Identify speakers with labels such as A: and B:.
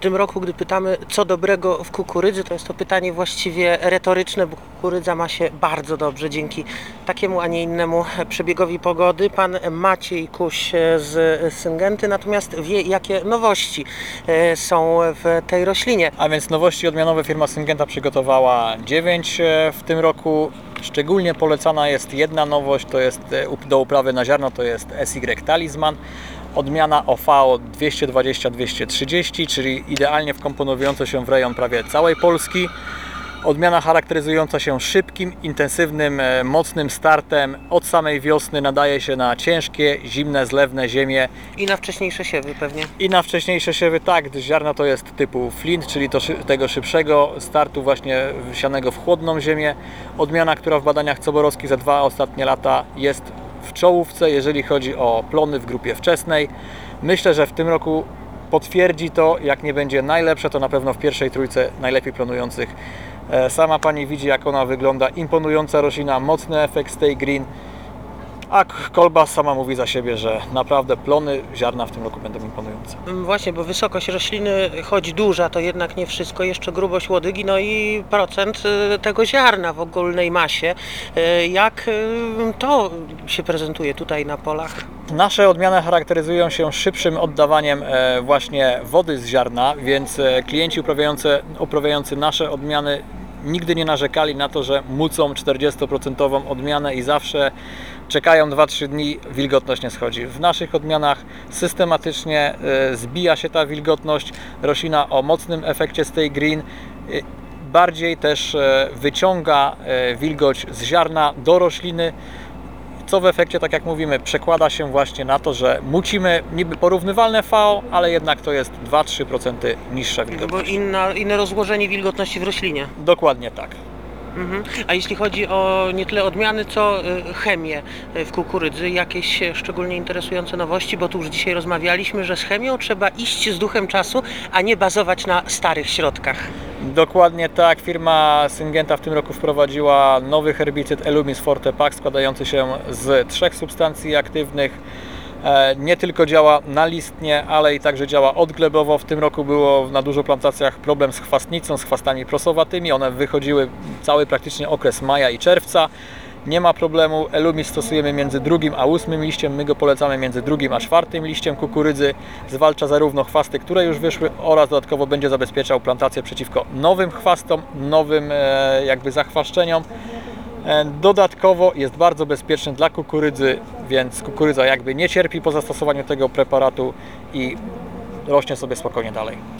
A: tym roku, gdy pytamy, co dobrego w kukurydzy, to jest to pytanie właściwie retoryczne, bo kukurydza ma się bardzo dobrze dzięki takiemu, a nie innemu przebiegowi pogody. Pan Maciej Kuś z Syngenty natomiast wie, jakie nowości e, są w tej roślinie.
B: A więc nowości odmianowe firma Syngenta przygotowała 9 e, w tym roku. Szczególnie polecana jest jedna nowość, to jest e, do uprawy na ziarno, to jest SY Talisman. Odmiana OVO 220-230, czyli idealnie wkomponowująca się w rejon prawie całej Polski. Odmiana charakteryzująca się szybkim, intensywnym, e, mocnym startem. Od samej wiosny nadaje się na ciężkie, zimne, zlewne ziemie
A: I na wcześniejsze siewy pewnie.
B: i na wcześniejsze siewy tak, gdyż ziarna to jest typu flint, czyli to, tego szybszego startu właśnie sianego w chłodną ziemię. Odmiana, która w badaniach Coborowskich za dwa ostatnie lata jest w czołówce, jeżeli chodzi o plony w grupie wczesnej. Myślę, że w tym roku potwierdzi to, jak nie będzie najlepsze, to na pewno w pierwszej trójce najlepiej planujących. E, Sama Pani widzi, jak ona wygląda. Imponująca roślina, mocny efekt stay green. A kolba sama mówi za siebie, że naprawdę plony ziarna w tym roku będą imponujące.
A: Mm, Właśnie, bo wysokość rośliny, choć duża, to jednak nie wszystko, jeszcze grubość łodygi, no i procent y, tego ziarna w ogólnej masie. Y, Jak y, to się prezentuje tutaj na polach?
B: Nasze odmiany charakteryzują się szybszym oddawaniem e, właśnie wody z ziarna, więc e, klienci uprawiający, uprawiający nasze odmiany nigdy nie narzekali na to, że mucą 40% odmianę i zawsze czekają 2-3 dni, wilgotność nie schodzi. W naszych odmianach systematycznie e, zbija się ta wilgotność, roślina o mocnym efekcie stay green, e, bardziej też e, wyciąga wilgoć z ziarna do rośliny, co w efekcie, tak jak mówimy, przekłada się właśnie na to, że mucimy niby porównywalne VO, ale jednak to jest 2-3% niższa
A: No bo
B: wilgotność.
A: inna, inne rozłożenie wilgotności w roślinie.
B: Dokładnie tak.
A: Mhm. A jeśli chodzi o nie tyle odmiany, co y, chemię y, w kukurydzy, jakieś e, szczególnie interesujące nowości, bo tu już dzisiaj rozmawialiśmy, że z chemią trzeba iść z duchem czasu, a nie bazować na starych środkach.
B: Dokładnie tak. Firma Syngenta w tym roku wprowadziła nowy herbicyd Elumis Forte Pack składający się z trzech substancji aktywnych. E, Nie tylko działa nalistnie, ale i także działa odglebowo. W tym roku było na dużo plantacjach problem z chwastnicą, z chwastami prosowatymi. One wychodziły cały praktycznie okres maja i czerwca. Nie ma problemu. Elumis stosujemy między drugim a ósmym liściem. My go polecamy między drugim a czwartym liściem kukurydzy. Zwalcza zarówno chwasty, które już wyszły oraz dodatkowo będzie zabezpieczał plantację przeciwko nowym chwastom, nowym e, jakby zachwaszczeniom. E, Dodatkowo jest bardzo bezpieczny dla kukurydzy, więc kukurydza jakby nie cierpi po zastosowaniu tego preparatu i rośnie sobie spokojnie dalej.